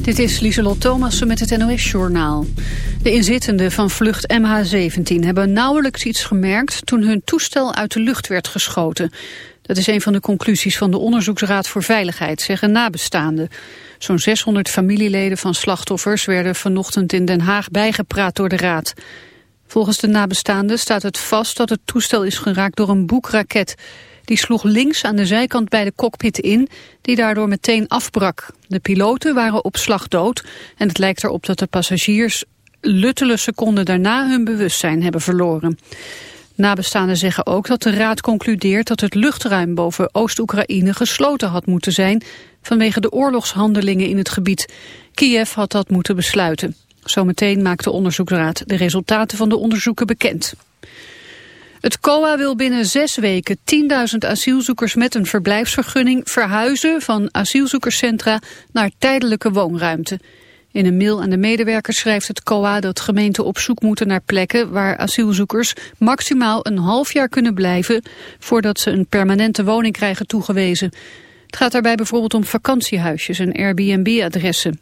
Dit is Lieselot Thomassen met het NOS-journaal. De inzittenden van vlucht MH17 hebben nauwelijks iets gemerkt... toen hun toestel uit de lucht werd geschoten. Dat is een van de conclusies van de Onderzoeksraad voor Veiligheid, zeggen nabestaanden. Zo'n 600 familieleden van slachtoffers werden vanochtend in Den Haag bijgepraat door de raad. Volgens de nabestaanden staat het vast dat het toestel is geraakt door een boekraket... Die sloeg links aan de zijkant bij de cockpit in, die daardoor meteen afbrak. De piloten waren op slag dood en het lijkt erop dat de passagiers luttele seconden daarna hun bewustzijn hebben verloren. Nabestaanden zeggen ook dat de raad concludeert dat het luchtruim boven Oost-Oekraïne gesloten had moeten zijn vanwege de oorlogshandelingen in het gebied. Kiev had dat moeten besluiten. Zometeen maakt de onderzoeksraad de resultaten van de onderzoeken bekend. Het COA wil binnen zes weken 10.000 asielzoekers met een verblijfsvergunning verhuizen van asielzoekerscentra naar tijdelijke woonruimte. In een mail aan de medewerkers schrijft het COA dat gemeenten op zoek moeten naar plekken waar asielzoekers maximaal een half jaar kunnen blijven voordat ze een permanente woning krijgen toegewezen. Het gaat daarbij bijvoorbeeld om vakantiehuisjes en Airbnb-adressen.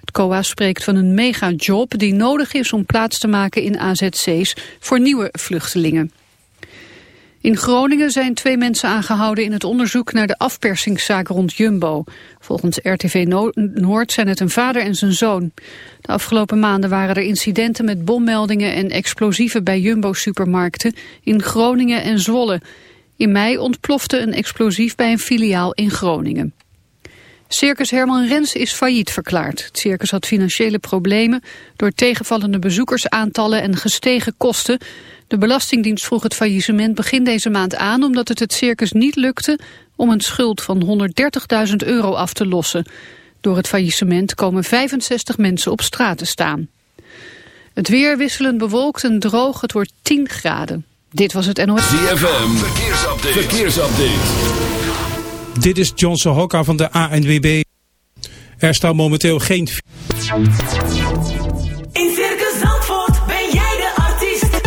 Het COA spreekt van een megajob die nodig is om plaats te maken in AZC's voor nieuwe vluchtelingen. In Groningen zijn twee mensen aangehouden in het onderzoek naar de afpersingszaak rond Jumbo. Volgens RTV Noord zijn het een vader en zijn zoon. De afgelopen maanden waren er incidenten met bommeldingen en explosieven bij Jumbo-supermarkten in Groningen en Zwolle. In mei ontplofte een explosief bij een filiaal in Groningen. Circus Herman Rens is failliet verklaard. Het circus had financiële problemen door tegenvallende bezoekersaantallen en gestegen kosten. De Belastingdienst vroeg het faillissement begin deze maand aan... omdat het het circus niet lukte om een schuld van 130.000 euro af te lossen. Door het faillissement komen 65 mensen op straat te staan. Het weer wisselend bewolkt en droog, het wordt 10 graden. Dit was het NOS. ZFM, verkeersupdate. verkeersupdate. Dit is John Sohoka van de ANWB. Er staat momenteel geen... In Circus Zandvoort ben jij de artiest.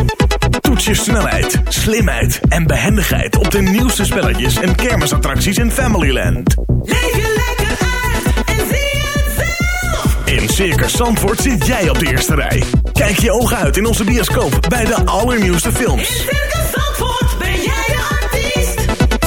Toets je snelheid, slimheid en behendigheid op de nieuwste spelletjes en kermisattracties in Familyland. Leef je lekker uit en zie het zelf. In Circus Zandvoort zit jij op de eerste rij. Kijk je ogen uit in onze bioscoop bij de allernieuwste films. In Circus Zandvoort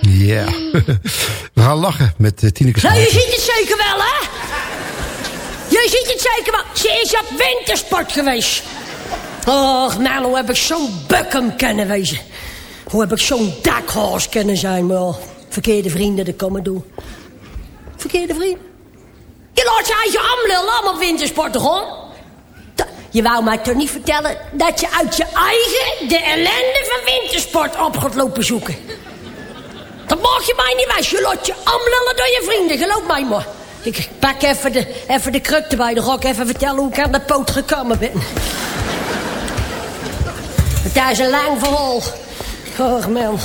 Ja, we gaan lachen met uh, Tineke Nou, je ziet het zeker wel, hè? Je ziet het zeker wel. Ze is op wintersport geweest. Och, nou, hoe heb ik zo'n bukkem kunnen wezen. Hoe heb ik zo'n dakhorst kunnen zijn, maar ja, verkeerde vrienden, dat komen doen. Verkeerde vrienden? Je laat je eigen amlullen allemaal op wintersport, toch, hoor? Je wou mij toch niet vertellen dat je uit je eigen de ellende van wintersport op gaat lopen zoeken? Dat mag je mij niet wijs. Je laat je door je vrienden, geloof mij maar. Ik pak even de, even de kruk erbij. Dan ga ik even vertellen hoe ik aan de poot gekomen ben. Het is een lang verhaal. Och man.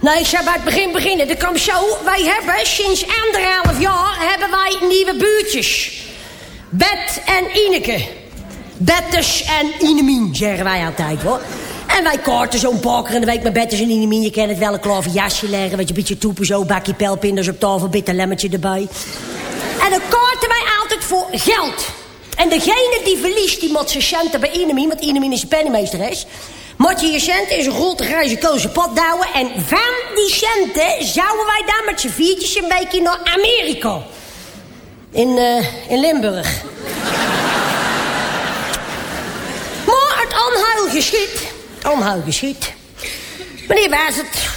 Nee, ik zou bij het begin beginnen. Dat komt zo. Wij hebben sinds anderhalf jaar hebben wij nieuwe buurtjes. Bet en Ineke. Bettes en Inemien, zeggen wij altijd hoor. En wij kaarten zo'n paar keer in de week met Bettes en Inemien. Je kent het wel, een klaver jasje leggen. Weet je, een beetje toepen zo, bakje pelpinders op tafel, bitter lemmetje erbij. En dan kaarten wij altijd voor geld. En degene die verliest, die moet zijn centen bij Inemien, want Inemien is de penningmeesteres. Moet je je centen in zo'n grote grijze kozen pot douwen. En van die centen zouden wij dan met z'n viertjes een weekje naar Amerika. In, eh, in Limburg. maar het onheil geschiet. Onheil geschiet. Wanneer was het?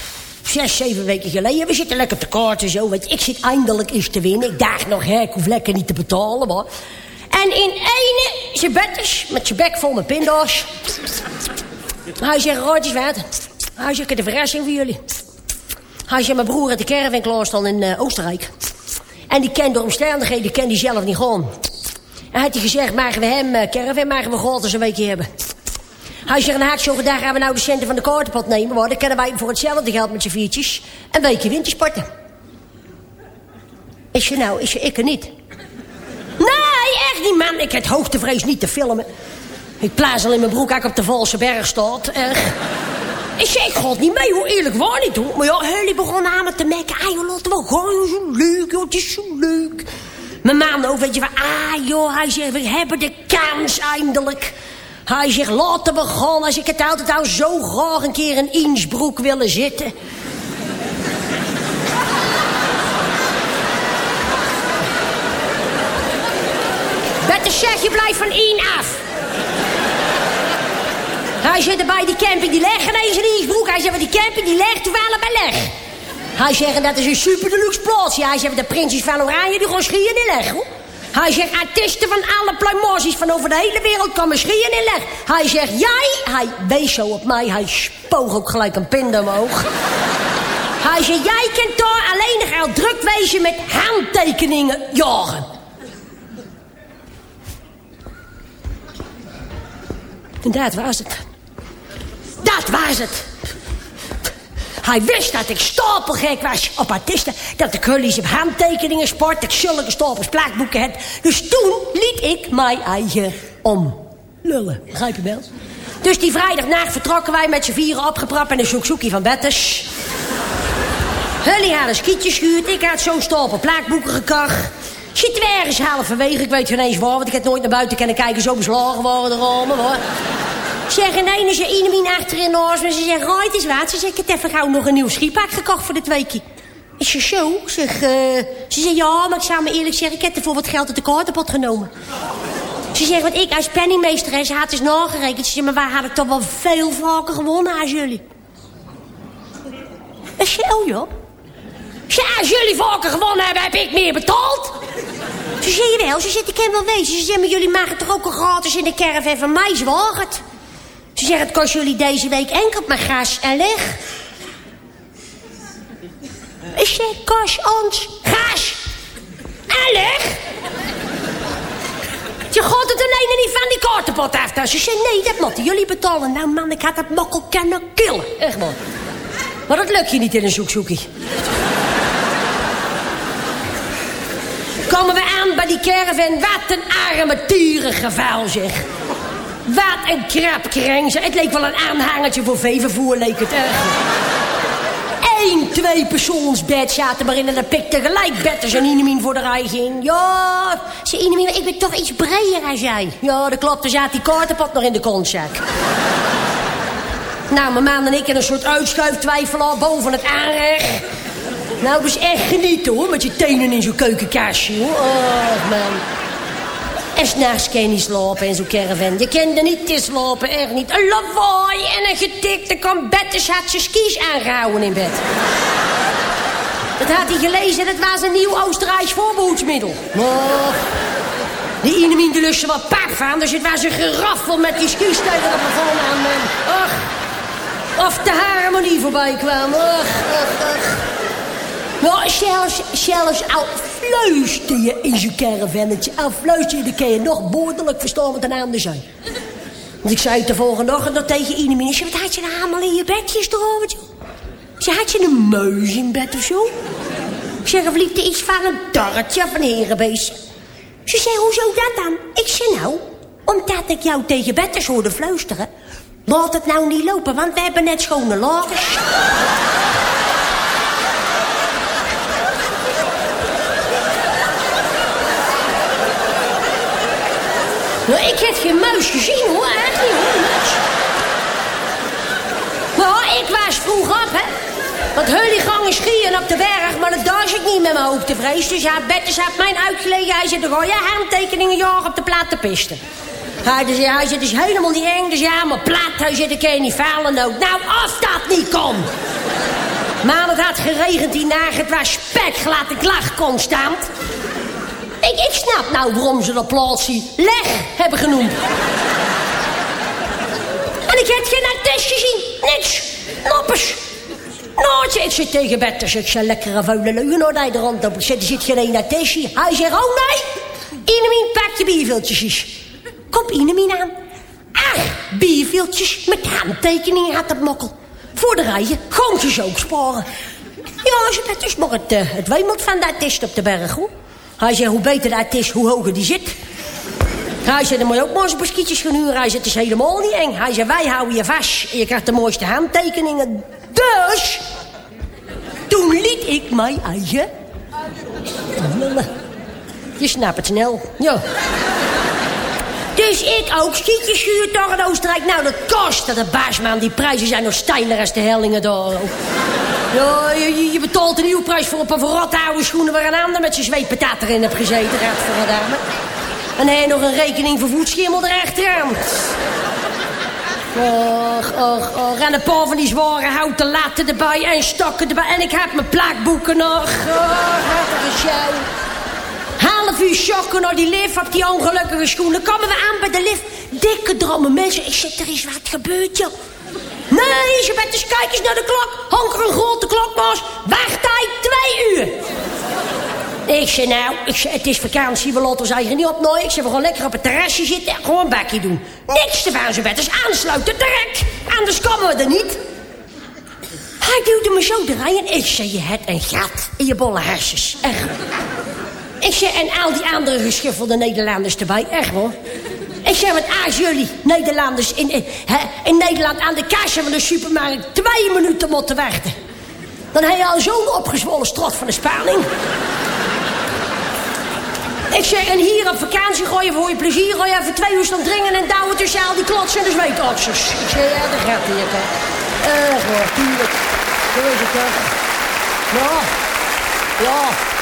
Zes, zeven weken geleden. We zitten lekker te kaarten zo. Weet je. Ik zit eindelijk eens te winnen. Ik dacht nog, hè, ik hoef lekker niet te betalen. Maar. En in ene, zijn met zijn bek vol met pinda's. Hij zegt, Roodjes wat? Hij zegt, ik heb een verrassing voor jullie. Hij zegt, mijn broer had de caravan klaarstaan in eh, Oostenrijk. En die kent door omstandigheden, die kent die zelf niet gewoon. En had hij gezegd, mogen we hem uh, caravan, mogen we gratis een weekje hebben. Hij zegt, nou, zo vandaag gaan we nou de centen van de kaartenpot nemen. Maar dan kunnen wij voor hetzelfde geld met z'n viertjes een weekje wintersporten. Is je nou, is je ik er niet? Nee, echt niet, man. Ik heb hoogtevrees niet te filmen. Ik plaats al in mijn broek ik op de Valse berg staat. Echt. Ik ik ga niet mee hoor, eerlijk waar niet hoor. Maar ja, jullie begonnen aan me te mekken. Ah joh, laten we gaan, zo leuk joh, het is zo leuk. Mijn man ook, weet je van, ah joh, hij zegt, we hebben de kans eindelijk. Hij zegt, laten we gaan. Als ik het altijd al zo graag een keer in Innsbruck willen zitten. Better zeg, je blijft van één af. Hij zit er bij die camping, die legt ineens in Innsbruck. Hij zegt, "Maar die camping, die legt toevallig bij leg. Hij zegt, dat is een super deluxe plaatsje. Hij zegt, de prinsjes van Oranje, die gaan schieren in leg, hoor. Hij zegt, artiesten van alle pluimosies van over de hele wereld komen schieren in leg. Hij zegt, jij, hij wees zo op mij, hij spoog ook gelijk een pin omhoog. Hij zegt, jij kunt daar alleen nog druk wezen met handtekeningen jagen. En dat was het. Dat was het. Hij wist dat ik stapelgek was op artiesten. Dat ik hullies op handtekeningen sport. Dat ik zulke stapels plaatboeken heb. Dus toen liet ik mij eigen om. Lullen, begrijp je wel? Dus die vrijdagnacht vertrokken wij met z'n vieren opgeprapt... in een zoekzoekie van Bettes. Hully had een skietje schuurd. Ik had zo'n stapel plaatboeken gekocht. Zitten we ergens halverwege, ik weet geen eens waar... want ik heb nooit naar buiten kunnen kijken... zo beslagen waren de ramen, hoor. Zeggen, nee, dan zei Inemien achterin naast me. Ze zegt, Roy, is wat. Ze zegt, ik heb even gauw nog een nieuw schiepak gekocht voor dit weekje. Is je zo? Zeg, eh... Ze zegt, ja, maar ik zou me eerlijk zeggen... ik heb ervoor wat geld uit de kaartenpot genomen. Ze zegt, want ik als penningmeesteres had eens nagerekend. Ze zegt, maar waar had ik toch wel veel vaker gewonnen als jullie? Is joh. Ze als jullie vaker gewonnen hebben, heb ik meer betaald. Ze je wel, ze zegt, ik kan wel wezen. Ze zegt, maar jullie maken toch ook al gratis in de caravan van mij, zwaar het. Ze zegt, het kost jullie deze week enkel maar gas en leg. Ik zeg, kost ons gas en leg. Je gaat het alleen niet van die kaartenpot af. Dus Ze zei, nee, dat moeten jullie betalen. Nou man, ik had dat mokkel kunnen killen. Echt man. Maar dat lukt je niet in een zoekzoekie. Komen we aan bij die caravan. Wat een arme tierengeval zeg. Wat een krap kring. zeg. Het leek wel een aanhangertje voor veevervoer, leek het echt. Eén, twee persoonsbed zaten maar in en dan pikte gelijk betters en Inemien voor de rij ging. Ja, zei Inemien, ik ben toch iets breder als jij. Ja, dat klopt, er zat die kaartenpot nog in de kontzak. nou, mijn man en ik in een soort uitschuiftwijfelaar boven het aanrecht. Nou, dus echt genieten hoor, met je tenen in zo'n keukenkastje hoor. Oh, man. En s'nachts kan je niet in zo'n caravan. Je kende niet te slapen, echt niet. Een lawaai en een getikte kan Bettes had zijn skis aangehouden in bed. Dat had hij gelezen, dat was een nieuw Oostenrijks voorbehoedsmiddel. Oh. Die Inemien de lust er wat pap van, dus het was een geraffel met die skis tegen het plafond aan. of de harmonie voorbij kwam. Ach, ach, ach. Nou, zelfs, zelfs al fluister je in zo'n caravannetje... al fluister je, dan kun je nog behoorlijk verstaan wat een ander zijn. Want ik zei het de volgende ochtend nog tegen. Ik zei, wat had je nou allemaal in je bedjes erover? Ze had je een muis in bed of zo? Zeg, of liep iets van een darretje een herenbeest? Ze zei, hoezo dat dan? Ik zei, nou, omdat ik jou tegen bed eens hoorde fluisteren. Laat het nou niet lopen, want we hebben net schone lakens. Ik heb geen muis gezien hoor, niet muis. Nou, ik was vroeg op, hè. Want jullie gangen skiën op de berg, maar dat dacht ik niet met mijn hoogtevrees. Dus ja, Bertus heeft mij uitgelegen. Hij zit er gewoon, ja, handtekeningen jagen op de platte piste. Hij, dus, hij zit dus helemaal niet eng, dus ja, maar plat, hij zit ik in die falen ook. Nou, als dat niet kon. Maar het had geregend die nacht, het was spekglad, ik lag constant. Ik, snap nou waarom ze dat plaatsje leg hebben genoemd. En ik heb geen attest gezien. Niks. Noortje, ik zit tegen bed, ik zei lekkere vuile leugen naar de rand er zit geen attestje. Hij zegt, oh nee. Inemien, pak je bierviltjes. Kom Inemien aan. Ach, bierviltjes met handtekeningen had dat mokkel. Voor de rijen, goontjes ook sparen. Ja, ze bent dus maar het, uh, het van dat attest op de berg, hoor. Hij zei, hoe beter dat is, hoe hoger die zit. Hij zei, dan moet je ook maar eens beskietjes gaan huren. Hij zei, het is helemaal niet eng. Hij zei, wij houden je vast. Je krijgt de mooiste handtekeningen. Dus, toen liet ik mij eigen... Je snapt het snel, ja. Dus ik ook skietjes gehuurd door in Oostenrijk. Nou, dat kost dat de baasman. Die prijzen zijn nog steiler als de hellingen door. Ja, je, betaalt een nieuw prijs voor een verrotte oude schoenen... waar een ander met zijn zweetpatat erin heeft gezeten. Raad voor dame. En hij nog een rekening voor voetschimmel erachteraan. Och, och, och. En een paar van die zware houten latten erbij en stokken erbij. En ik heb mijn plaakboeken nog. Och, show. Half uur shocken naar die lift op die ongelukkige schoenen. Komen we aan bij de lift. Dikke dromme mensen. Ik zeg, er is wat gebeurd, joh. Nee, ze bent kijk eens naar de klok. Hangt er een grote klokmaas. Wachttijd twee uur. Ik zei, nou, ik het is vakantie, we laten ons eigen niet op nooit. Ik zei, we gaan lekker op het terrasje zitten en gewoon een bakje doen. Niks te van, ze aansluiten, direct. Anders komen we er niet. Hij duwde me zo rij en ik zei, je hebt een gat in je bolle hersens. Echt. Ik zei, en al die andere geschiffelde Nederlanders erbij, echt hoor. Ik zei, wat als jullie Nederlanders in, in, hè, in Nederland aan de kassa van de supermarkt twee minuten moeten wachten. Dan heb je al zo'n opgezwollen strot van de spanning. Ik zeg, en hier op vakantie gooi je voor je plezier, gooi je even twee uur staan dringen en douwen tussen al die klotsen en de zweetoksers. Ik zeg, ja, dat gaat hier, toch. Echt hoor, tuurlijk. Zo is het toch. Ja, ja.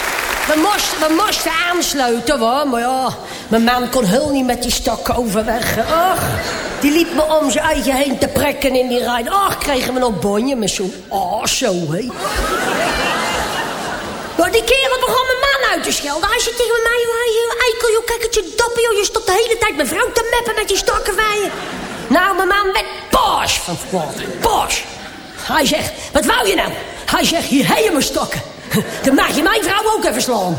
We moesten, we moesten aansluiten, hoor. Maar ja, mijn man kon heel niet met die stok overweg. Ach, die liep me om zijn eigen heen te prekken in die rij. Ach, kregen we nog bonje met zo'n... Oh, zo, hé. Die kerel begon mijn man uit te schelden. Hij zei tegen mij, joh, joh, eikel, joh, kijk het je joh. Je stond de hele tijd mijn vrouw te meppen met die stokken van je. Nou, mijn man werd boos van kwaad. Boos. Hij zegt, wat wou je nou? Hij zegt, hier je mijn stokken. Dan mag je mijn vrouw ook even slaan.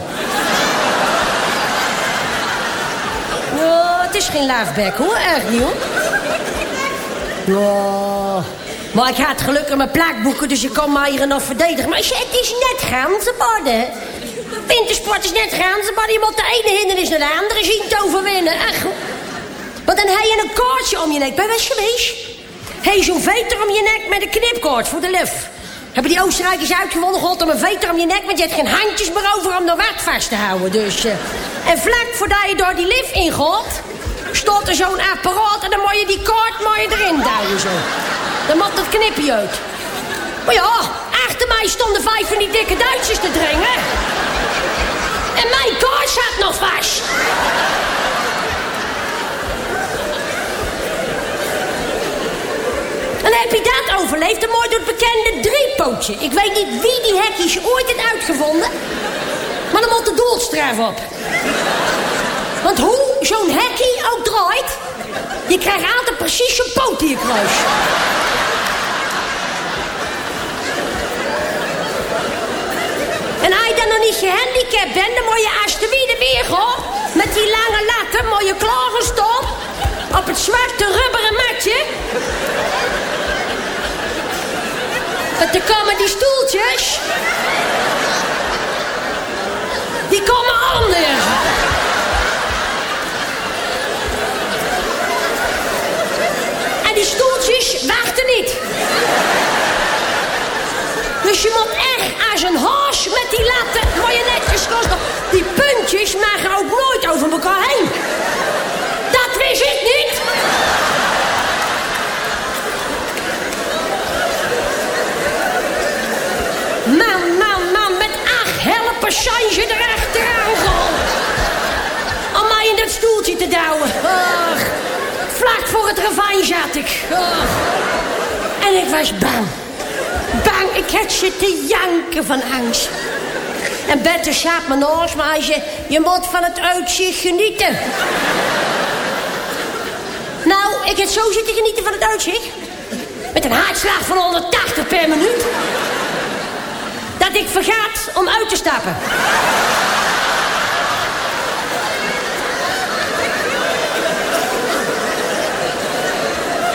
Ja, het is geen laafbek, hoor. Echt niet, hoor. Maar ik had gelukkig mijn plaakboeken, dus ik kon mij hier nog verdedigen. Maar het is net ganzenborden. Wintersport is net ganzenborden. Je moet de ene hindernis naar de andere zien te overwinnen. Echt. Want dan heb je een koordje om je nek. Ben je geweest? Je zo'n veter om je nek met een knipkoord voor de luf. Hebben die Oostenrijkers uitgevonden, god om een veter om je nek... want je hebt geen handjes meer over om de wat vast te houden. Dus, eh, En vlak voordat je door die lift ingaat... stond er zo'n apparaat en dan moet je die je erin duwen zo. Dan moet het knipje uit. Maar ja, achter mij stonden vijf van die dikke Duitsers te dringen. En mijn koord zat nog vast. En heb je dat overleefd, dan mooi door het bekende driepootje. Ik weet niet wie die hekjes ooit heeft uitgevonden. Maar dan moet de doelstraf op. Want hoe zo'n hekkie ook draait... je krijgt altijd precies zo'n poot je kruis. En als je dan nog niet gehandicapt bent... dan moet je de weer gaat... met die lange latten moet je. Op het zwarte rubberen matje... Want er komen die stoeltjes. Die komen anders. En die stoeltjes wachten niet. Dus je moet echt als een haas met die latten waar je netjes kost. Die puntjes maken ook nooit over elkaar heen. Wist ik niet. Man, man, man, met acht helpers zijn ze erachteraan. Om mij in dat stoeltje te douwen. Ach, vlak voor het ravijn zat ik. En ik was bang. Bang, ik had zitten janken van angst. En Bette me naast me en zei... Je moet van het uitzicht genieten. Ik heb zo zitten genieten van het uitzicht. Met een hartslag van 180 per minuut. Dat ik vergaat om uit te stappen.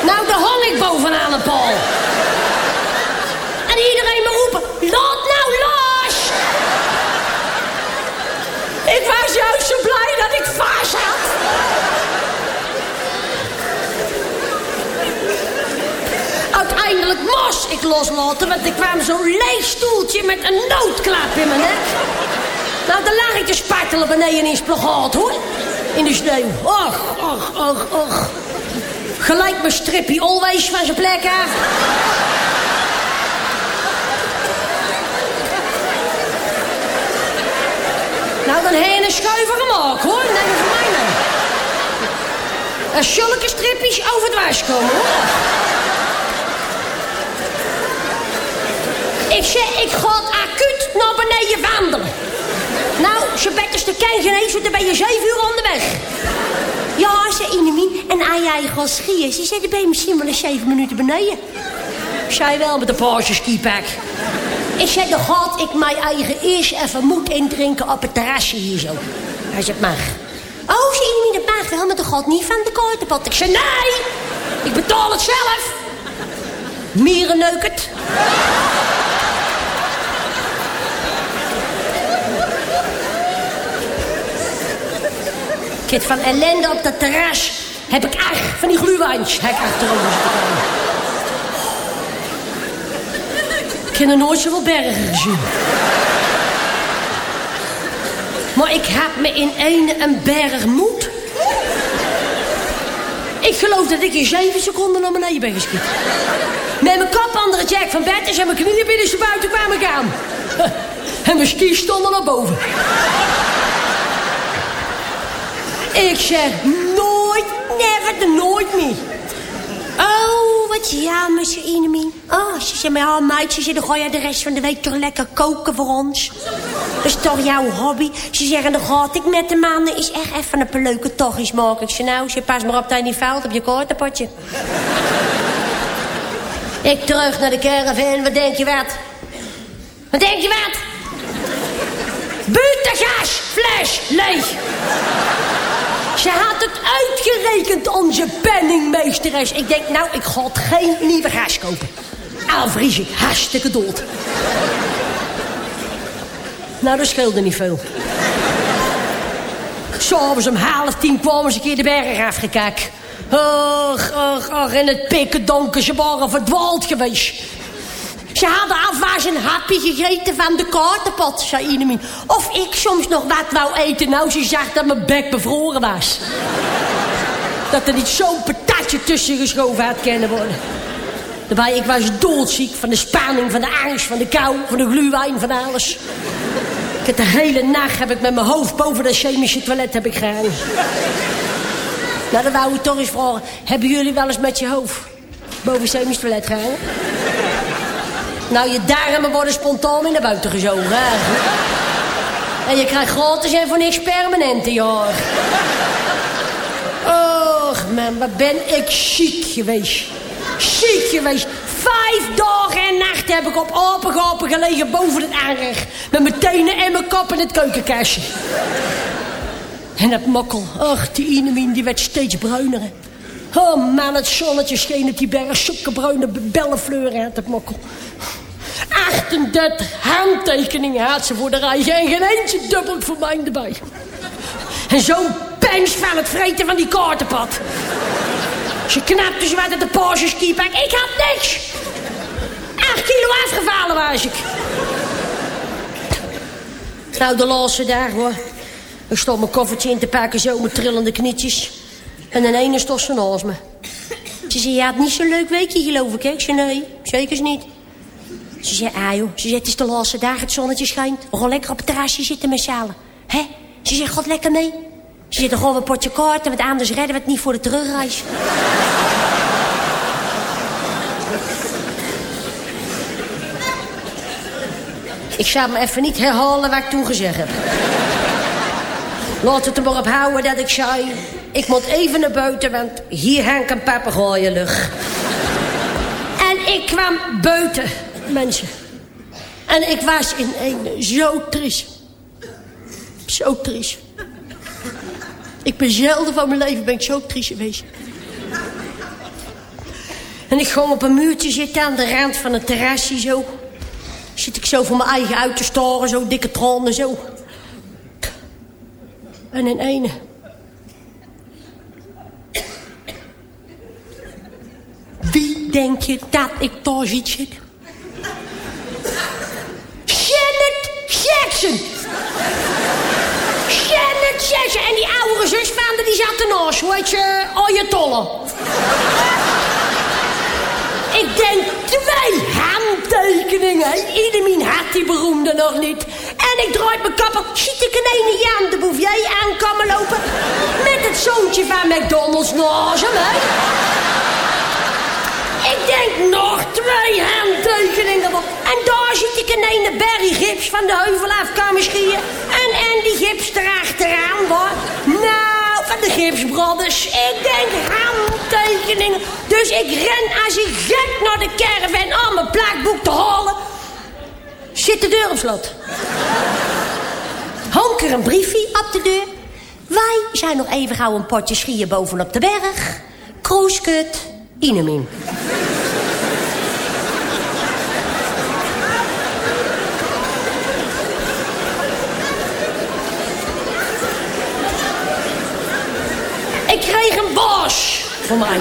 Nou, daar hang ik bovenaan een paal. En iedereen me roepen, laat nou los! Ik was juist zo blij dat ik vast had. Uiteindelijk moest ik loslaten, want er kwam zo'n leeg stoeltje met een noodklap in mijn nek. Nou, dan lag ik te spartelen beneden in het plagaat, hoor. In de sneeuw. Och, och, och, och. Gelijk mijn strippie always van zijn plek af. Nou, dan heen een schuiver gemaakt, hoor. Neem het van mij nou. Er zulke strippies over het was komen, hoor. Ik ga acuut naar beneden wandelen. Nou, ze betters de kei genezen, dan ben je zeven uur onderweg. Ja, zei Inemien, en aan jij gaat skiën. Ze zei, dan ben misschien wel eens zeven minuten beneden. Zij wel met de Porsche skipak. Ik zei, dan ga ik mijn eigen eerst even moed indrinken op het terrasje hier zo. Hij zegt, mag. Oh, zei Inemien, dat mag wel, maar dat gaat niet van de kaartenpot. Ik zei, nee, ik betaal het zelf. Mierenneukert. Van ellende op dat terras heb ik echt van die gluwijns heb ik achterover. Ik heb nog nooit zoveel bergen gezien. Maar ik heb me in één een berg moed. Ik geloof dat ik in zeven seconden naar beneden ben geschiet. Met mijn kop onder jack van bed en mijn knieën binnen ze buiten kwamen ik aan. En mijn skis stonden naar boven. Ik zeg nooit, never, nooit meer. Oh, wat jammer, zei Inemien. Oh, ze zei, maar ja, meid, ze zei, dan ga je de rest van de week toch lekker koken voor ons. Dat is toch jouw hobby? Ze zeggen, dan gaat ik met de mannen is echt even een paar leuke tochtjes maken. Ik zei, nou, ze pas maar op dat je niet fout op je kaartenpotje. ik terug naar de caravan, wat denk je wat? Wat denk je wat? Butengas, fles, leeg. Ze had het uitgerekend, onze penningmeesteres. Ik denk, nou, ik ga geen nieuwe gas kopen. Al vries ik hartstikke dood. nou, dat scheelde niet veel. S'avonds om half tien kwamen ze een keer de berg afgekeken. Och, och, och, in het pikken donker, ze waren verdwaald geweest. Ze hadden alvast een hapje gegeten van de kaartenpot, zei Inemien. Of ik soms nog wat wou eten, nou ze zag dat mijn bek bevroren was. dat er niet zo'n patatje tussen geschoven had kunnen worden. Daarbij, ik was doodziek van de spanning, van de angst, van de kou, van de gluwijn, van alles. Ik heb de hele nacht heb ik met mijn hoofd boven dat chemische toilet heb ik gehangen. nou, dan wou ik toch eens vragen. Hebben jullie wel eens met je hoofd boven het chemisch toilet gehangen? Nou, je darmen worden spontaan in naar buiten gezogen. En je krijgt gratis en voor niks permanente, joh. Och, man, wat ben ik ziek geweest. Ziek geweest. Vijf dagen en nachten heb ik op apengapen gelegen boven het aanrecht. Met mijn tenen en mijn kop in het keukenkastje. En dat mokkel, ach, die Inemien, die werd steeds bruiner. Oh man, het zonnetje scheen op die berg. Zulke bruine bellenfleuren had het mokkel. 38 handtekeningen had ze voor de rij. En geen eentje dubbel voor mij erbij. En zo'n pens van het vreten van die kaartenpad. Ze knapte ze uit de Porsche skipak. Ik had niks. 8 kilo afgevallen was ik. Nou, de laatste dag hoor. Ik stond mijn koffertje in te pakken, zo met trillende knietjes. En een ene stond ze naast me. Ze zei, je had niet zo'n leuk weekje geloof ik, hè? Ik zei, nee, zeker niet. Ze zei, ah joh, ze zei, het is de laatste dag, het zonnetje schijnt. We gaan lekker op het terrasje zitten met z'n. Hè? Ze zei, god lekker mee. Ze dan gaan we een potje kaarten, want anders redden we het niet voor de terugreis. Ik zou me even niet herhalen wat ik toen gezegd heb. Laat het er maar op houden dat ik zei... ik moet even naar buiten, want hier hangt een papegaaienlucht. En ik kwam buiten, mensen. En ik was in een zo triest. Zo triest. Ik ben zelden van mijn leven ben ik zo triest geweest. En ik gewoon op een muurtje zitten aan de rand van een terrasje zo. Zit ik zo voor mijn eigen uit te staren, zo dikke tranen zo. En in ene. Wie denk je dat ik daar ziet zitten? Janet Janet Jackson! En die oudere zus van de, die zat ernaast, hoe heet je? Ayatollah. Ik denk twee handtekeningen. Iedereen had die beroemde nog niet. En ik draai mijn kapper. Ziet ik een ene Jan de Bouvier aankomen lopen. Met het zoontje van McDonald's naast hem. Ik denk nog twee handtekeningen. En daar zit ik een Barry Gips van de heuvel af komen skiën. En Andy Gips erachteraan, hoor. Nou, van de Gips Brothers. Ik denk handtekeningen. Dus ik ren als ik gek naar de caravan om mijn plakboek te halen. Zit de deur op slot. Honker een briefje op de deur. Wij zijn nog even gauw een potje skiën bovenop de berg. Kroeskut, Inemin. Ik kreeg een bos voor mij.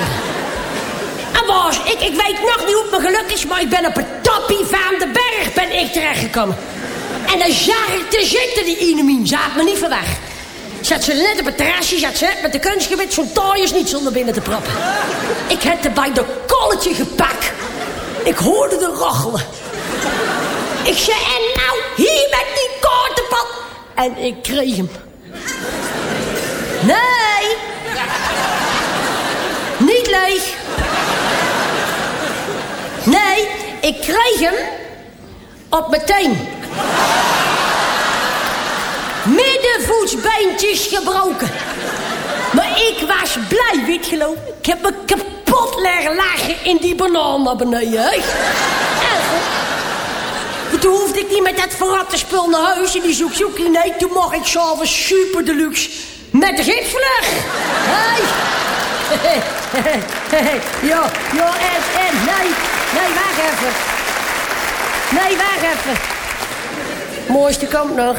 Een bos. Ik, ik weet nog niet hoe het me geluk is, maar ik ben op het toppie van de berg ben ik terechtgekomen. En dan zag ik te zitten, die Inemien. Ze had me niet verwacht. Zat ze net op het terrasje, zat ze met de kunstgebit zo'n tooiers niet zonder binnen te proppen. Ik heb er bij de kolletje gepakt. Ik hoorde de rochelen. Ik zei, en nou, hier met die kaartenpad. En ik kreeg hem. Nee. Niet leeg. Nee, ik kreeg hem op mijn teen. Middenvoetsbeentjes gebroken. Maar ik was blij, weet. Ik heb me kapot leggen lagen in die banaan naar beneden. Toen hoefde ik niet met dat verratte spul naar huis in die zoekzoekie. Nee, toen mocht ik s'avonds super deluxe met de gipsvlag. Hey. ja, ja, en, en, nee, nee, wacht even. Nee, wacht even. Mooiste komt nog.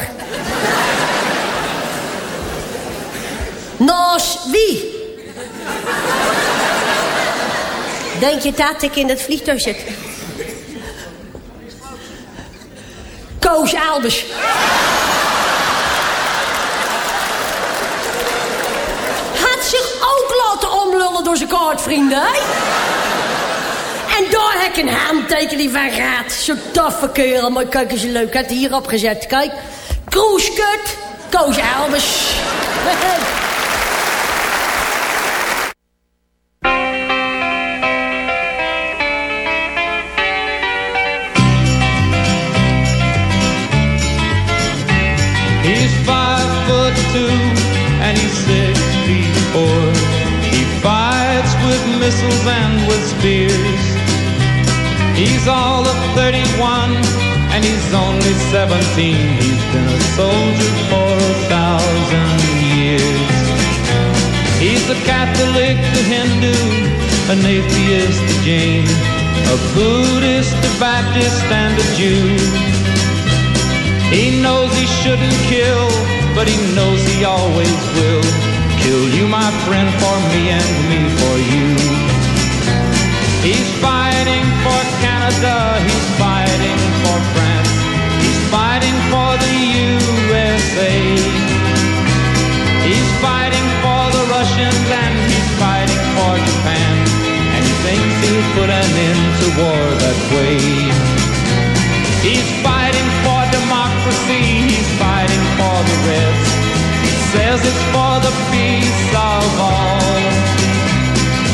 Naast wie? Denk je dat ik in het vliegtuig zit? Koos Albers. Had zich ook laten omlullen door zijn kaartvrienden, hè? Daar heb ik een handtekening van gehad. Zo'n toffe kerel, maar kijk eens leuk. Had hij hierop gezet, kijk. Kroeskut, Koos Albers. 17. He's been a soldier for a thousand years. He's a Catholic, a Hindu, an atheist, a Jain. a Buddhist, a Baptist, and a Jew. He knows he shouldn't kill, but he knows he always will. Kill you, my friend, for me and me for you. He's fighting for Canada, he's fighting for France, fighting for the USA. He's fighting for the Russians and he's fighting for Japan. And he thinks he'll put an end to war that way. He's fighting for democracy, he's fighting for the rest. He says it's for the peace of all.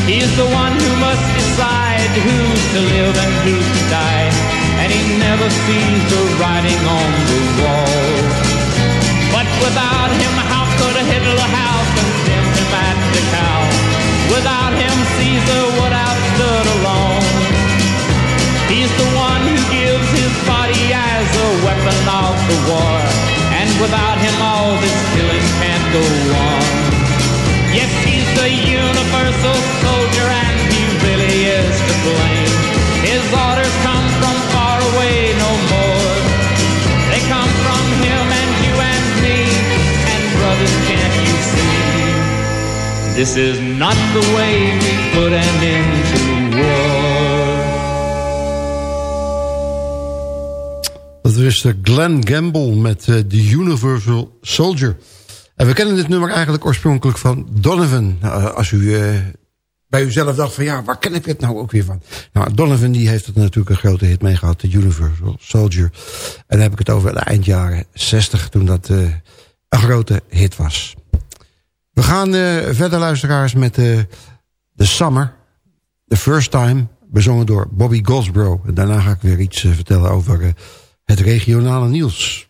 He's the one who must decide who's to live and who's to die. And he never sees the writing on the wall. But without him, how could Hitler have condemned him at the cow? Without him, Caesar would have stood alone. He's the one who gives his body as a weapon of the war. And without him, all this killing can't go on. Yes, he's the universal soldier, blame. His orders come from far away, no more. They come from him and you and me, and brothers, can't you see? This is not the way we put an end to war. Dat is de Glenn Gamble met eh, The Universal Soldier. En we kennen dit nummer eigenlijk oorspronkelijk van Donovan. Nou, als u eh, bij uzelf dacht van ja, waar ken ik het nou ook weer van? Nou, Donovan die heeft er natuurlijk een grote hit mee gehad. The Universal Soldier. En dan heb ik het over de eindjaren 60 toen dat eh, een grote hit was. We gaan eh, verder luisteraars met eh The Summer. The First Time. Bezongen door Bobby Goldsboro. En daarna ga ik weer iets vertellen over het regionale nieuws.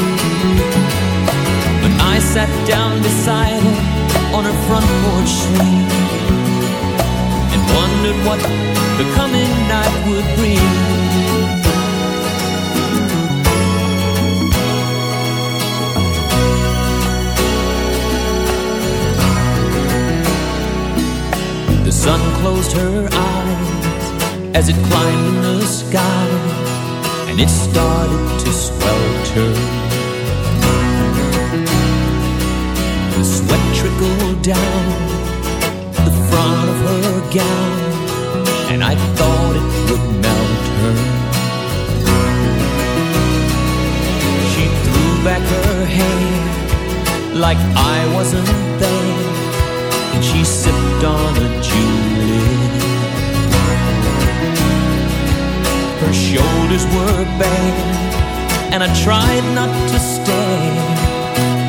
Sat down beside her on her front porch swing and wondered what the coming night would bring. The sun closed her eyes as it climbed in the sky and it started to swelter. The sweat trickled down the front of her gown, and I thought it would melt her. She threw back her hair like I wasn't there, and she sipped on a julep. Her shoulders were bare, and I tried not to stare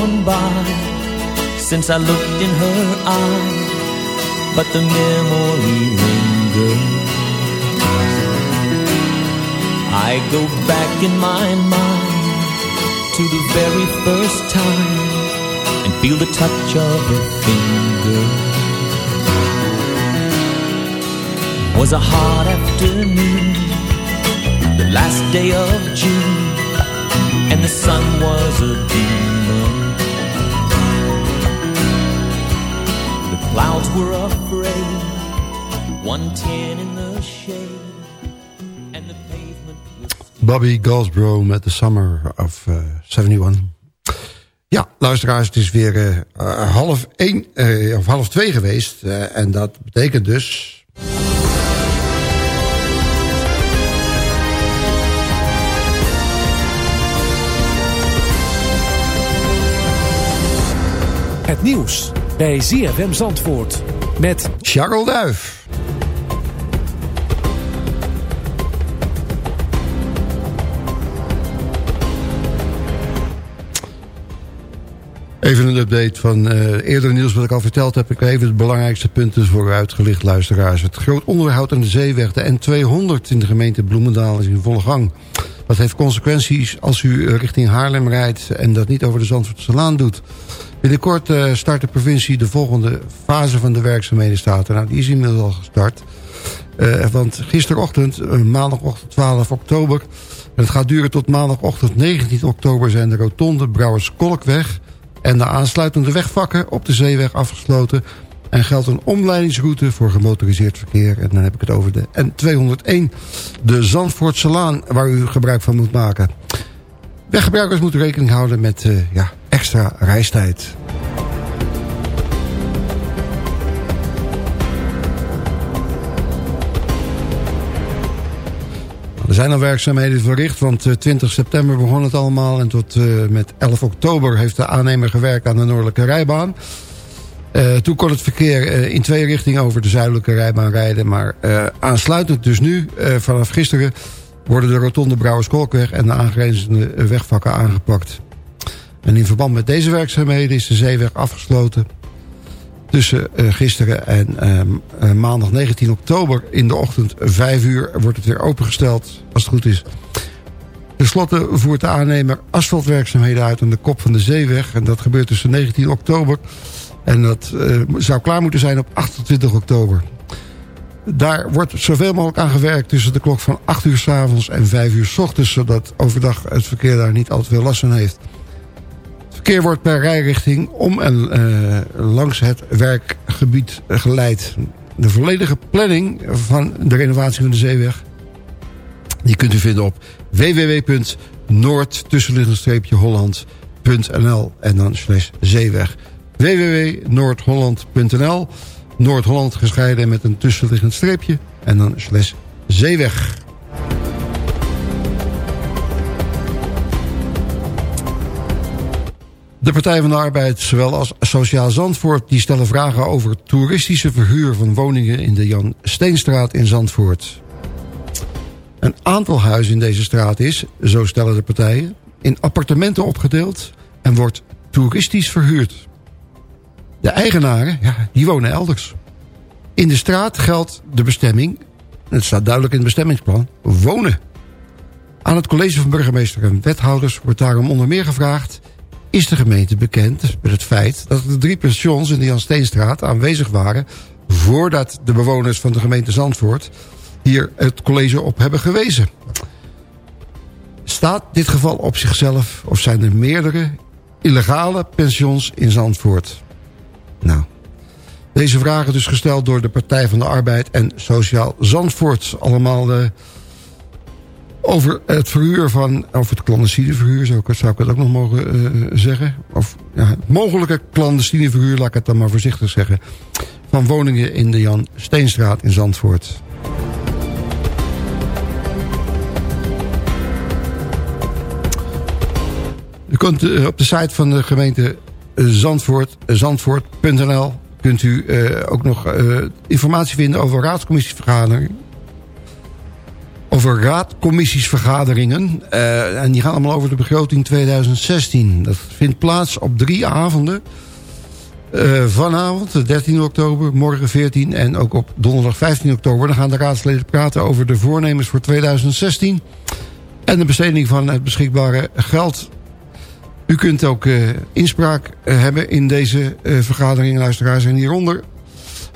Gone by since I looked in her eyes, but the memory lingers. I go back in my mind to the very first time and feel the touch of her finger. Was a hot afternoon, the last day of June and the sun was a demon. Clouds were afraid, 110 in the shade, and the pavement was. Bobby Goldsboro met The Summer of uh, 71. Ja, luisteraars, het is weer uh, uh, half één, uh, of half twee geweest. Uh, en dat betekent dus... Het nieuws bij ZFM Zandvoort met Charles Duif. Even een update van uh, eerder nieuws wat ik al verteld heb. Ik even de belangrijkste punten voor u uitgelicht, luisteraars. Het groot onderhoud aan de zeeweg, de N200 in de gemeente Bloemendaal is in volle gang. Dat heeft consequenties als u richting Haarlem rijdt en dat niet over de Zandvoortse Laan doet. Binnenkort uh, start de provincie de volgende fase van de werkzaamheden staat. Nou, die is inmiddels al gestart. Uh, want gisterochtend, maandagochtend 12 oktober... en het gaat duren tot maandagochtend 19 oktober... zijn de rotonde Brouwerskolkweg en de aansluitende wegvakken op de zeeweg afgesloten... en geldt een omleidingsroute voor gemotoriseerd verkeer. En dan heb ik het over de N201, de Zandvoortse Laan... waar u gebruik van moet maken. Weggebruikers moeten rekening houden met uh, ja, extra reistijd. Er zijn al werkzaamheden verricht, want 20 september begon het allemaal... en tot uh, met 11 oktober heeft de aannemer gewerkt aan de Noordelijke Rijbaan. Uh, toen kon het verkeer uh, in twee richtingen over de Zuidelijke Rijbaan rijden... maar aansluitend dus nu, vanaf gisteren worden de rotonde Brouwerskolkweg en de aangrenzende wegvakken aangepakt. En in verband met deze werkzaamheden is de zeeweg afgesloten. Tussen gisteren en uh, maandag 19 oktober in de ochtend 5 uur wordt het weer opengesteld, als het goed is. Ten slotte voert de aannemer asfaltwerkzaamheden uit aan de kop van de zeeweg. En dat gebeurt tussen 19 oktober. En dat uh, zou klaar moeten zijn op 28 oktober. Daar wordt zoveel mogelijk aan gewerkt tussen de klok van 8 uur s avonds en 5 uur s ochtends. Zodat overdag het verkeer daar niet altijd veel last van heeft. Het verkeer wordt per rijrichting om en uh, langs het werkgebied geleid. De volledige planning van de renovatie van de zeeweg... die kunt u vinden op www.noord-holland.nl en dan slash zeeweg. www.noordholland.nl Noord-Holland gescheiden met een tussenliggend streepje en dan slash zeeweg. De Partij van de Arbeid, zowel als Sociaal Zandvoort... die stellen vragen over toeristische verhuur van woningen... in de Jan Steenstraat in Zandvoort. Een aantal huizen in deze straat is, zo stellen de partijen... in appartementen opgedeeld en wordt toeristisch verhuurd. De eigenaren, ja, die wonen elders. In de straat geldt de bestemming, het staat duidelijk in het bestemmingsplan, wonen. Aan het college van burgemeester en wethouders wordt daarom onder meer gevraagd... is de gemeente bekend met het feit dat er drie pensions in de Jan Steenstraat aanwezig waren... voordat de bewoners van de gemeente Zandvoort hier het college op hebben gewezen. Staat dit geval op zichzelf of zijn er meerdere illegale pensions in Zandvoort? Nou, deze vragen dus gesteld door de Partij van de Arbeid en Sociaal Zandvoort. Allemaal uh, over het verhuur van, over het clandestine verhuur zou ik, zou ik het ook nog mogen uh, zeggen. Of ja, het mogelijke clandestine verhuur, laat ik het dan maar voorzichtig zeggen. Van woningen in de Jan Steenstraat in Zandvoort. U kunt uh, op de site van de gemeente Zandvoort, zandvoort.nl kunt u uh, ook nog uh, informatie vinden over raadscommissievergaderingen. Over raadcommissiesvergaderingen. Uh, en die gaan allemaal over de begroting 2016. Dat vindt plaats op drie avonden. vanavond, 13 oktober, morgen 14 en ook op donderdag 15 oktober. Dan gaan de raadsleden praten over de voornemens voor 2016. En de besteding van het beschikbare geld u kunt ook uh, inspraak uh, hebben in deze uh, vergadering, luisteraars. En hieronder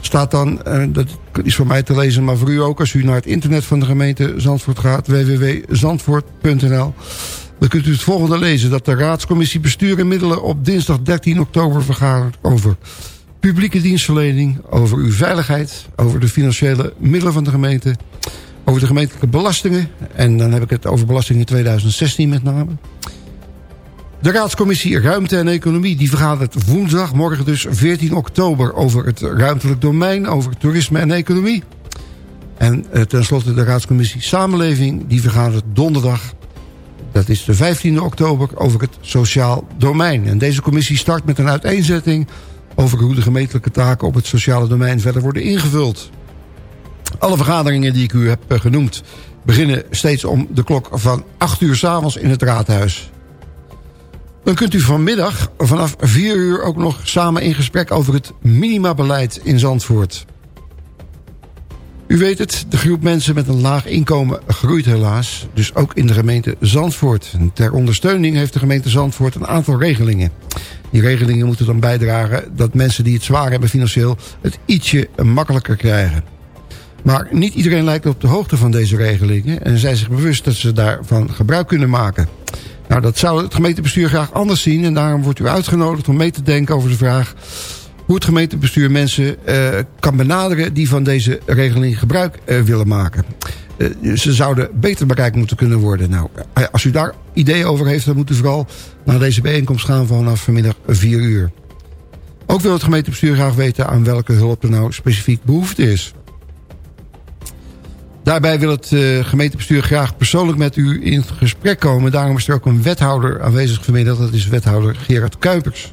staat dan, dat is voor mij te lezen, maar voor u ook... als u naar het internet van de gemeente Zandvoort gaat, www.zandvoort.nl... dan kunt u het volgende lezen. Dat de raadscommissie bestuur en middelen op dinsdag 13 oktober vergadert over publieke dienstverlening... over uw veiligheid, over de financiële middelen van de gemeente... over de gemeentelijke belastingen. En dan heb ik het over belastingen 2016 met name... De raadscommissie Ruimte en Economie die vergadert woensdag, morgen dus 14 oktober... over het ruimtelijk domein, over toerisme en economie. En uh, tenslotte de raadscommissie Samenleving die vergadert donderdag... dat is de 15 oktober over het sociaal domein. En deze commissie start met een uiteenzetting... over hoe de gemeentelijke taken op het sociale domein verder worden ingevuld. Alle vergaderingen die ik u heb uh, genoemd... beginnen steeds om de klok van 8 uur s'avonds in het raadhuis... Dan kunt u vanmiddag vanaf 4 uur ook nog samen in gesprek over het minimabeleid in Zandvoort. U weet het, de groep mensen met een laag inkomen groeit helaas. Dus ook in de gemeente Zandvoort. Ter ondersteuning heeft de gemeente Zandvoort een aantal regelingen. Die regelingen moeten dan bijdragen dat mensen die het zwaar hebben financieel... het ietsje makkelijker krijgen. Maar niet iedereen lijkt op de hoogte van deze regelingen... en zijn zich bewust dat ze daarvan gebruik kunnen maken... Nou, dat zou het gemeentebestuur graag anders zien. En daarom wordt u uitgenodigd om mee te denken over de vraag... hoe het gemeentebestuur mensen uh, kan benaderen... die van deze regeling gebruik uh, willen maken. Uh, ze zouden beter bereikt moeten kunnen worden. Nou, als u daar ideeën over heeft... dan moet u vooral naar deze bijeenkomst gaan vanaf vanmiddag 4 uur. Ook wil het gemeentebestuur graag weten... aan welke hulp er nou specifiek behoefte is. Daarbij wil het uh, gemeentebestuur graag persoonlijk met u in gesprek komen. Daarom is er ook een wethouder aanwezig vanmiddag. Dat is wethouder Gerard Kuipers.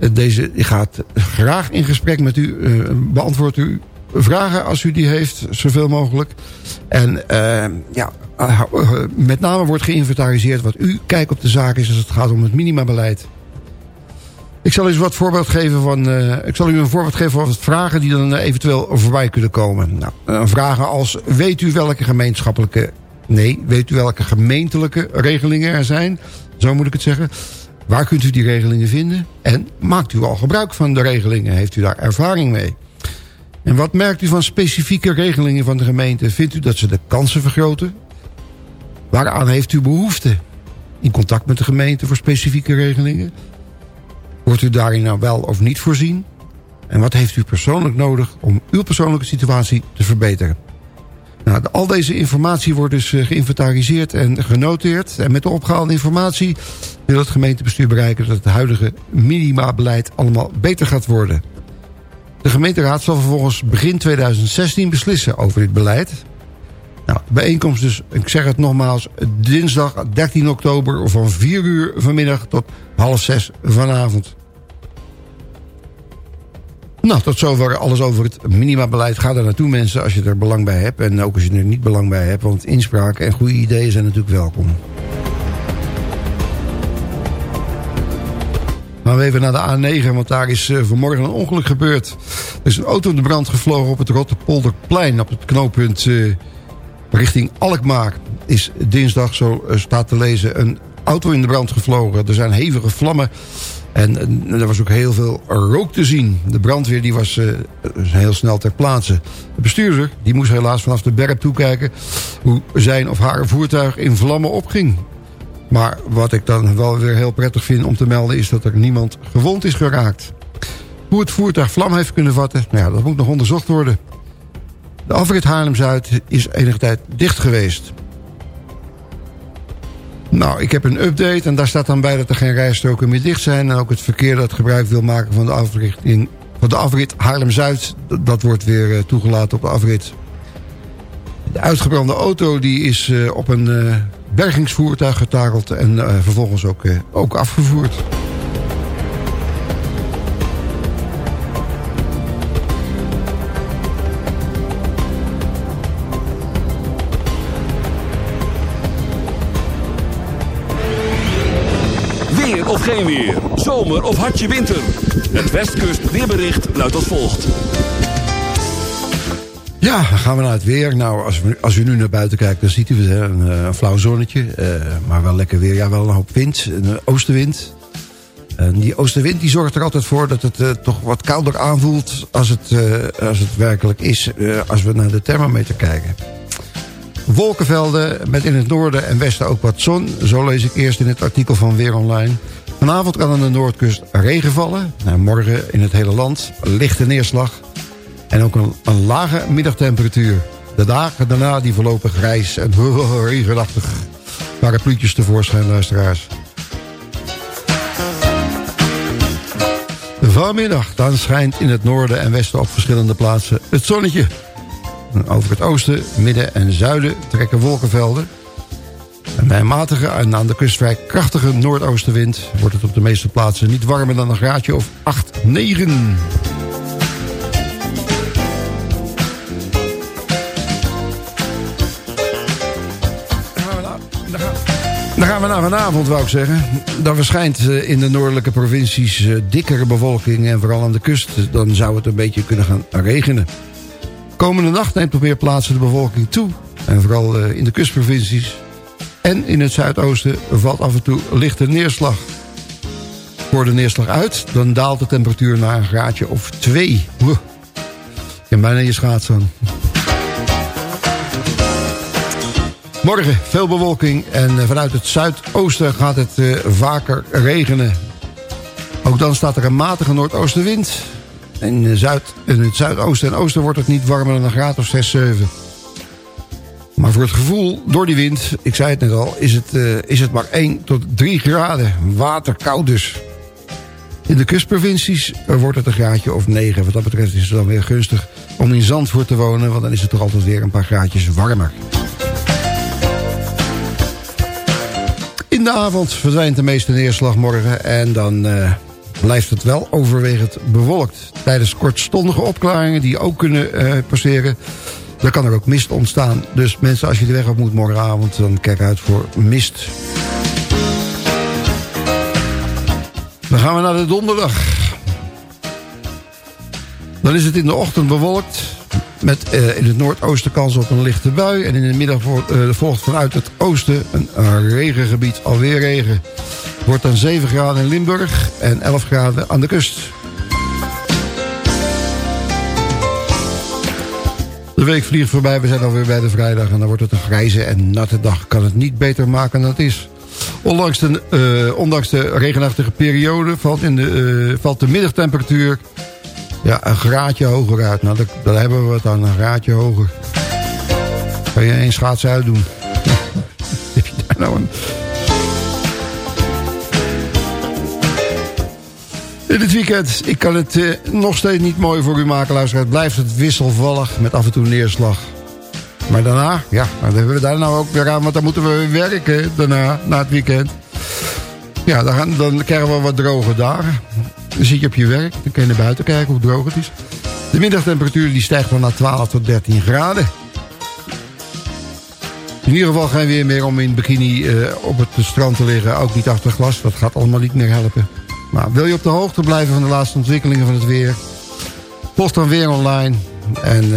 Uh, deze gaat graag in gesprek met u. Uh, beantwoordt u vragen als u die heeft, zoveel mogelijk. En ja, met name wordt geïnventariseerd wat u kijk op de zaak is... als het gaat om het minimabeleid. Ik zal u wat voorbeeld geven van. Uh, ik zal u een voorbeeld geven van vragen die dan eventueel voorbij kunnen komen. Nou, vragen als: weet u welke gemeenschappelijke. Nee, weet u welke gemeentelijke regelingen er zijn? Zo moet ik het zeggen. Waar kunt u die regelingen vinden? En maakt u al gebruik van de regelingen? Heeft u daar ervaring mee? En wat merkt u van specifieke regelingen van de gemeente? Vindt u dat ze de kansen vergroten? Waaraan heeft u behoefte? In contact met de gemeente voor specifieke regelingen? Wordt u daarin nou wel of niet voorzien? En wat heeft u persoonlijk nodig om uw persoonlijke situatie te verbeteren? Nou, al deze informatie wordt dus eh, geïnventariseerd en genoteerd. En met de opgehaalde informatie wil het gemeentebestuur bereiken... dat het huidige minimabeleid allemaal beter gaat worden. De gemeenteraad zal vervolgens begin 2016 beslissen over dit beleid. Nou, de bijeenkomst dus, ik zeg het nogmaals, dinsdag 13 oktober van 4 uur vanmiddag tot half 6 vanavond. Nou, tot zover alles over het minimabeleid. Ga daar naartoe mensen als je er belang bij hebt. En ook als je er niet belang bij hebt. Want inspraak en goede ideeën zijn natuurlijk welkom. Gaan we even naar de A9, want daar is uh, vanmorgen een ongeluk gebeurd. Er is een auto in de brand gevlogen op het Rotterpolderplein... op het knooppunt uh, richting Alkmaar. Is dinsdag, zo uh, staat te lezen, een auto in de brand gevlogen. Er zijn hevige vlammen En, er was ook heel veel rook te zien. De brandweer die was eh, heel snel ter plaatse. De bestuurder die moest helaas vanaf de berp toekijken... hoe zijn of haar voertuig in vlammen opging. Maar wat ik dan wel weer heel prettig vind om te melden... is dat er niemand gewond is geraakt. Hoe het voertuig vlam heeft kunnen vatten... Nou dat moet nog onderzocht worden. De afrit Haarlem-Zuid is enige tijd dicht geweest. Nou, ik heb een update en daar staat dan bij dat er geen rijstroken meer dicht zijn. En ook het verkeer dat gebruik wil maken van de, africhting, van de afrit Haarlem-Zuid... dat wordt weer uh, toegelaten op de afrit. De uitgebrande auto die is uh, op een uh, bergingsvoertuig getakeld... en vervolgens ook, ook afgevoerd. Geen weer. Zomer of hartje winter. Het Westkust weerbericht luidt als volgt. Ja, dan gaan we naar het weer. Nou, als, we, als u nu naar buiten kijkt, dan ziet u het, een, een flauw zonnetje. Uh, maar wel lekker weer. Ja, wel een hoop wind. Een oostenwind. En die oostenwind die zorgt er altijd voor dat het uh, toch wat kouder aanvoelt... als het, als het werkelijk is, als we naar de thermometer kijken. Wolkenvelden met in het noorden en westen ook wat zon. Zo lees ik eerst in het artikel van Weer Online. Vanavond kan aan de noordkust regen vallen. Nou, morgen in het hele land lichte neerslag. En ook een, lage middagtemperatuur. De dagen daarna die verlopen grijs en regenachtig. Parapluutjes tevoorschijn, luisteraars. Vanmiddag dan schijnt in het noorden en westen op verschillende plaatsen het zonnetje. Over het oosten, midden en zuiden trekken wolkenvelden. Bij een matige en aan de kust vrij krachtige noordoostenwind... wordt het op de meeste plaatsen niet warmer dan een graadje of 8, 9. Dan gaan we naar vanavond, wou ik zeggen. Dan verschijnt eh, in de noordelijke provincies eh, dikkere bewolking... en vooral aan de kust, dan zou het een beetje kunnen gaan regenen. Komende nacht neemt op meer plaatsen de bewolking toe. En vooral eh, in de kustprovincies en in het zuidoosten valt af en toe lichte neerslag. Voor de neerslag uit, dan daalt de temperatuur naar een graadje of twee. Je kan bijna je schaats aan. Morgen veel bewolking en eh, vanuit het zuidoosten gaat het uh, vaker regenen. Ook dan staat er een matige noordoostenwind. In, Zuid, in het zuidoosten en oosten wordt het niet warmer dan een graad of 6, 7. Maar voor het gevoel, door die wind, ik zei het net al... is het, uh, is het maar 1 tot 3 graden. Waterkoud dus. In de kustprovincies wordt het een graadje of 9. Wat dat betreft is het dan weer gunstig om in Zandvoort te wonen... want dan is het toch altijd weer een paar graadjes warmer. In de avond verdwijnt de meeste neerslag morgen... en dan uh, blijft het wel overwegend bewolkt. Tijdens kortstondige opklaringen die ook kunnen passeren dan kan er ook mist ontstaan. Dus mensen, als je de weg op moet morgenavond... dan kijk uit voor mist. Dan gaan we naar de donderdag. Dan is het in de ochtend bewolkt. Met uh, in het noordoosten kans op een lichte bui. En in de middag uh, volgt vanuit het oosten een regengebied. Alweer regen. Wordt dan 7 graden in Limburg en 11 graden aan de kust. Week vliegt voorbij, we zijn alweer bij de vrijdag... en dan wordt het een grijze en natte dag. Kan het niet beter maken dan het is. Ondanks de, uh, ondanks de regenachtige periode valt, in de, uh, valt de middagtemperatuur... Ja, een graadje hoger uit. Nou, daar, hebben we het aan, een graadje hoger. Kan je één schaats uitdoen. Heb daar nou. In het weekend, ik kan het uh, nog steeds niet mooi voor u maken, luisteraar. Blijft het wisselvallig met af en toe neerslag. Maar daarna, ja, dan hebben we daar nou ook weer aan, want dan moeten we werken daarna, na het weekend. Ja, dan, dan krijgen we wat droge dagen. Dan zit je op je werk, dan kun je naar buiten kijken hoe droog het is. De middagtemperatuur die stijgt dan naar 12 tot 13 graden. In ieder geval geen weer meer om in bikini uh, op het strand te liggen. Ook niet achter glas, dat gaat allemaal niet meer helpen. Maar wil je op de hoogte blijven van de laatste ontwikkelingen van het weer? Post dan weer online. En uh,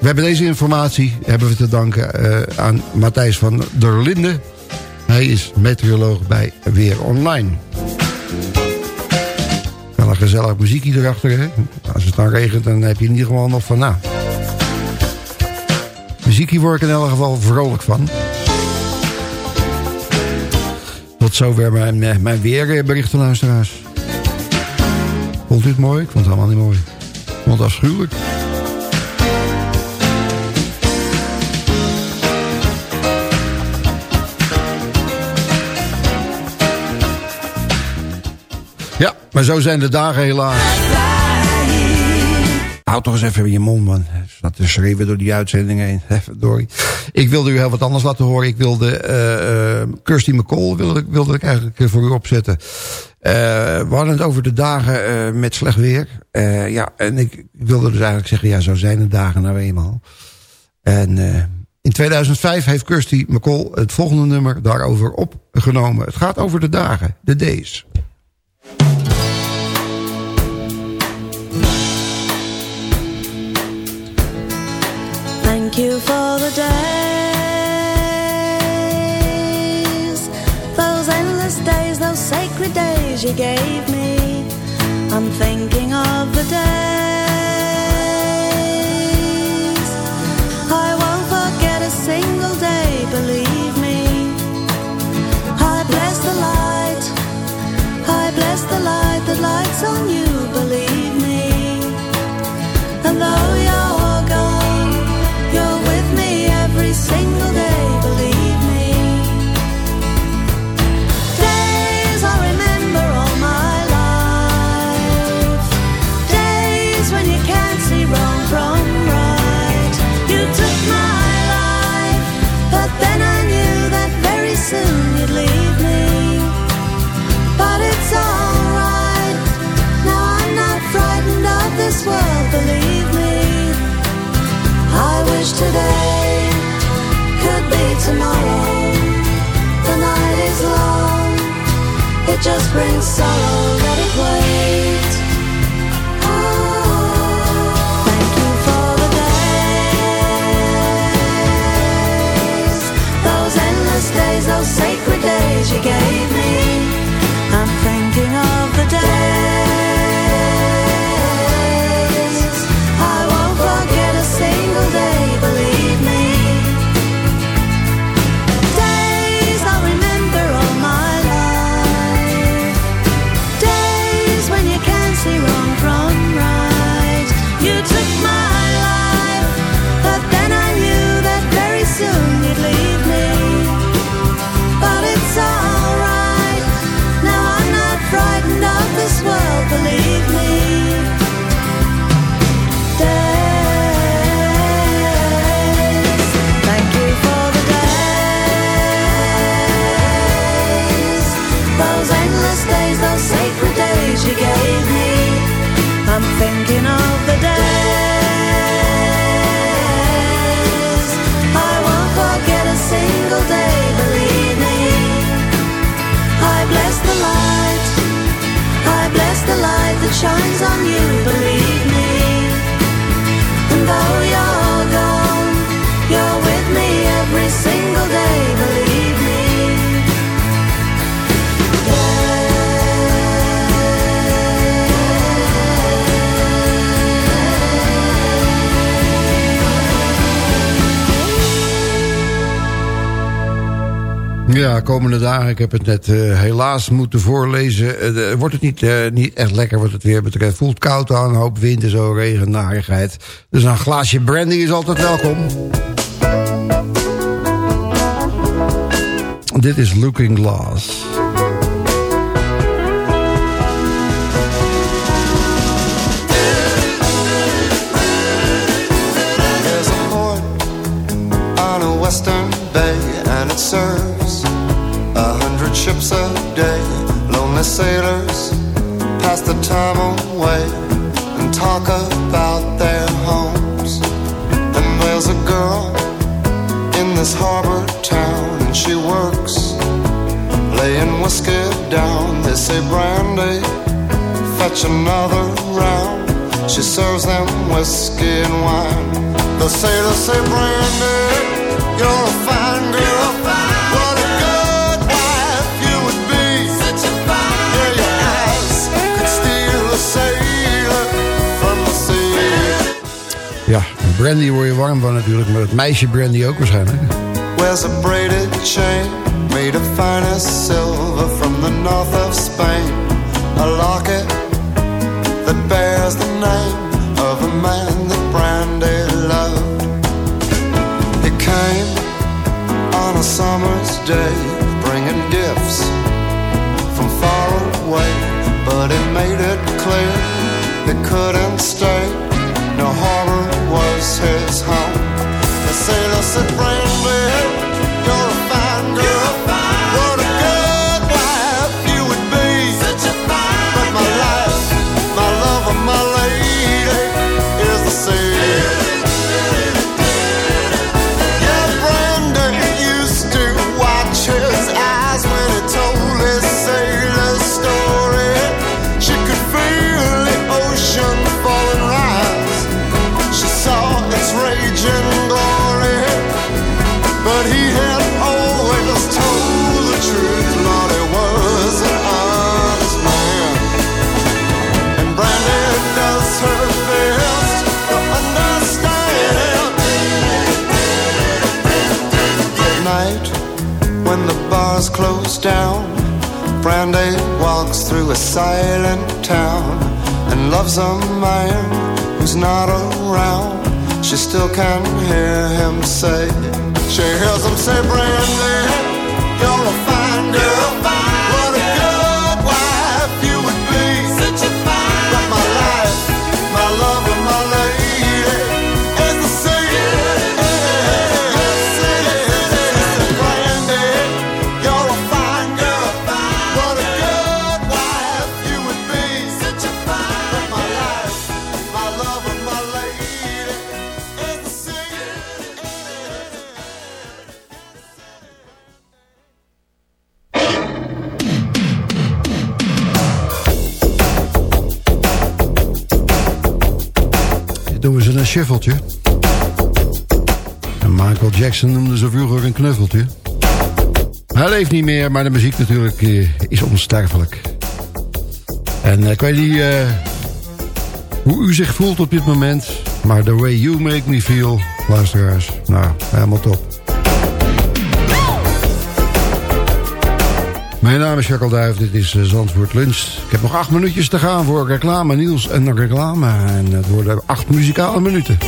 we hebben deze informatie hebben we te danken uh, aan Matthijs van der Linden. Hij is meteoroloog bij Weer Online. een gezellig muziekje erachter. Hè? Als het dan regent, dan heb je in ieder geval nog van... Nou, muziekje word ik in elk geval vrolijk van. Tot zover mijn, eh, mijn weerberichten, luisteraars. Vond u het mooi? Ik vond het helemaal niet mooi. Ik vond het afschuwelijk. Ja, maar zo zijn de dagen helaas. Houd toch eens even je mond, man. Dat te schreeuwen door die uitzending heen. Door. Ik wilde u heel wat anders laten horen. Ik wilde uh, Kirsty McCall wilde, wilde ik eigenlijk voor u opzetten. Uh, we hadden het over de dagen uh, met slecht weer. Uh, ja, en ik wilde dus eigenlijk zeggen, ja, zo zijn de dagen nou eenmaal. En in 2005 heeft Kirsty McCall het volgende nummer daarover opgenomen. Het gaat over de dagen, de days. Thank you for the days, sacred days you gave me. I'm thinking of the days. I won't forget a single day, believe me. I bless the light, I bless the light that lights on you, of the days. I won't forget a single day, believe me. I bless the light. I bless the light that shines on you, believe me. And though Ja, komende dagen. Ik heb het net uh, helaas moeten voorlezen. Uh, wordt het niet, uh, niet echt lekker wat het weer betreft. Voelt koud aan, een hoop wind en zo, regen, narigheid. Dus een glaasje brandy is altijd welkom. Dit is Looking Glass. There's a on western bay and it serves ships a day. Lonely sailors pass the time away and talk about their homes. And there's a girl in this harbor town and she works laying whiskey down. They say brandy, fetch another round. She serves them whiskey and wine. The sailors say, Brandy, you're a fine girl. Brandy word je warm van natuurlijk, maar het meisje Brandy ook waarschijnlijk. Wears a braided chain made of finest silver from the north of Spain. A locket that bears the name of a man that Brandy loved. He came on a summer's day, bringing gifts from far away, but he made it clear he couldn't stay. His home. The sailor said, Brandy walks through a silent town and loves a man who's not around. She still can hear him say, she hears him say, Brandy, you're a schiffeltje. En Michael Jackson noemde ze vroeger een knuffeltje. Hij leeft niet meer, maar de muziek natuurlijk eh, is onsterfelijk. En eh, ik weet niet eh, hoe u zich voelt op dit moment... maar the way you make me feel, luisteraars, nou, helemaal top. Mijn naam is Jacques Duif, dit is eh, Zandvoort Lunch. Ik heb nog acht minuutjes te gaan voor reclame, Niels en reclame. En het worden acht muzikale minuten.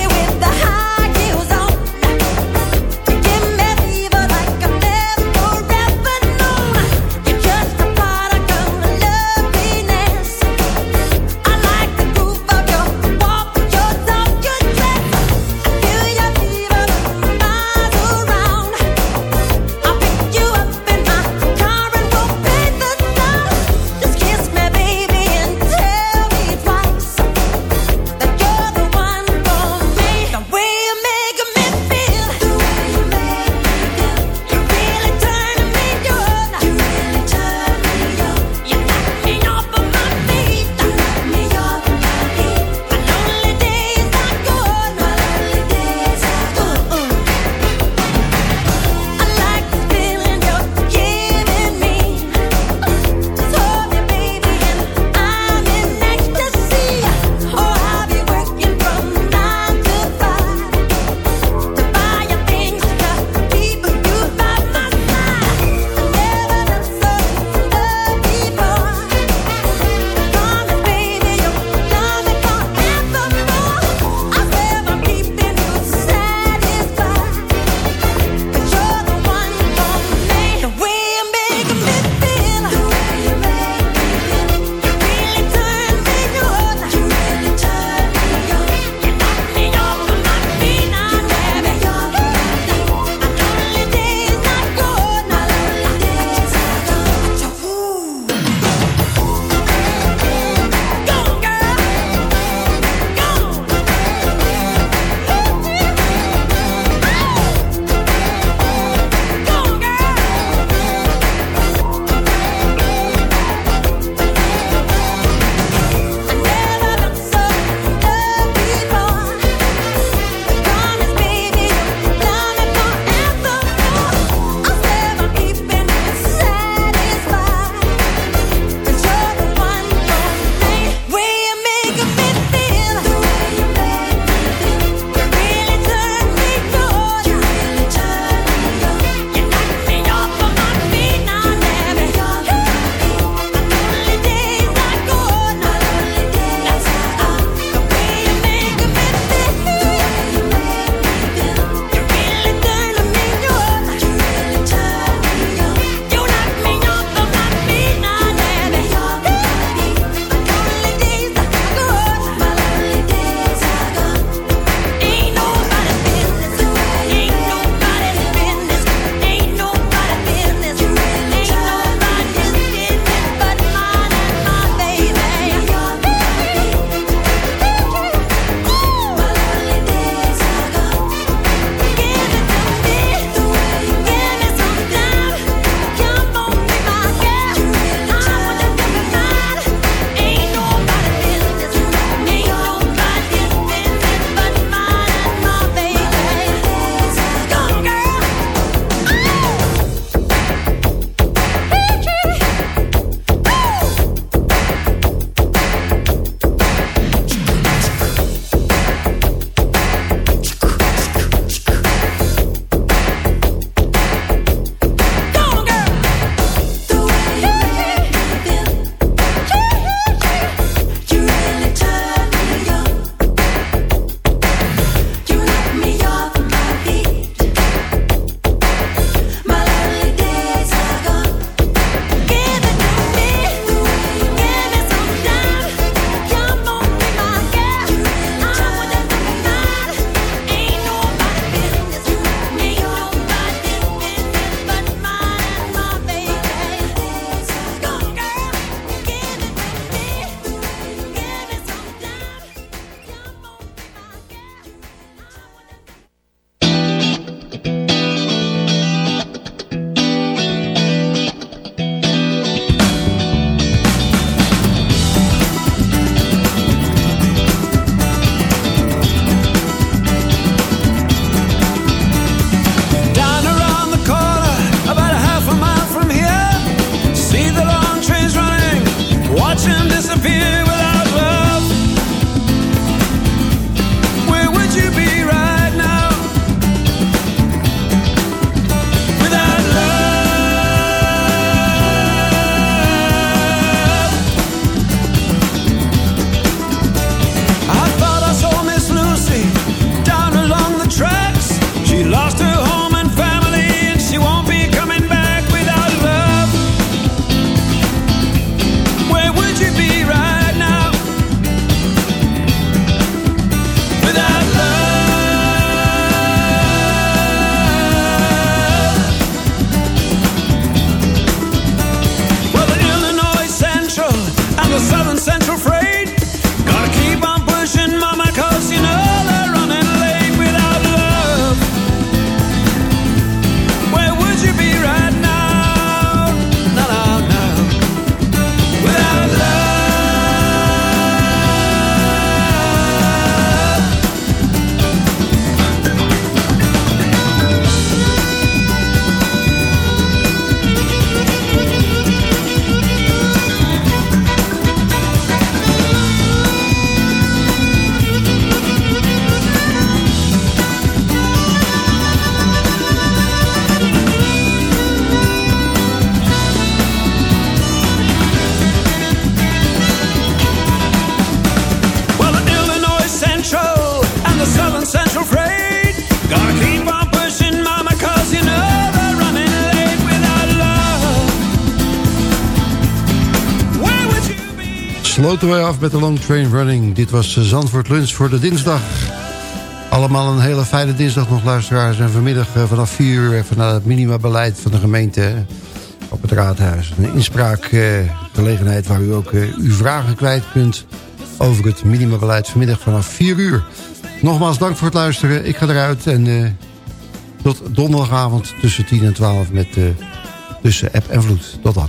Sloten wij af met de Long Train Running. Dit was eh, Zandvoort Lunch voor de dinsdag. Allemaal een hele fijne dinsdag nog, luisteraars. En vanmiddag eh, vanaf 4 uur even naar het minimabeleid van de gemeente hè, op het raadhuis. Een inspraakgelegenheid waar u ook eh, uw vragen kwijt kunt over het minimabeleid vanmiddag vanaf 4 uur. Nogmaals dank voor het luisteren. Ik ga eruit en eh, tot donderdagavond tussen 10 en 12 met eh, tussen app en vloed. Tot dan.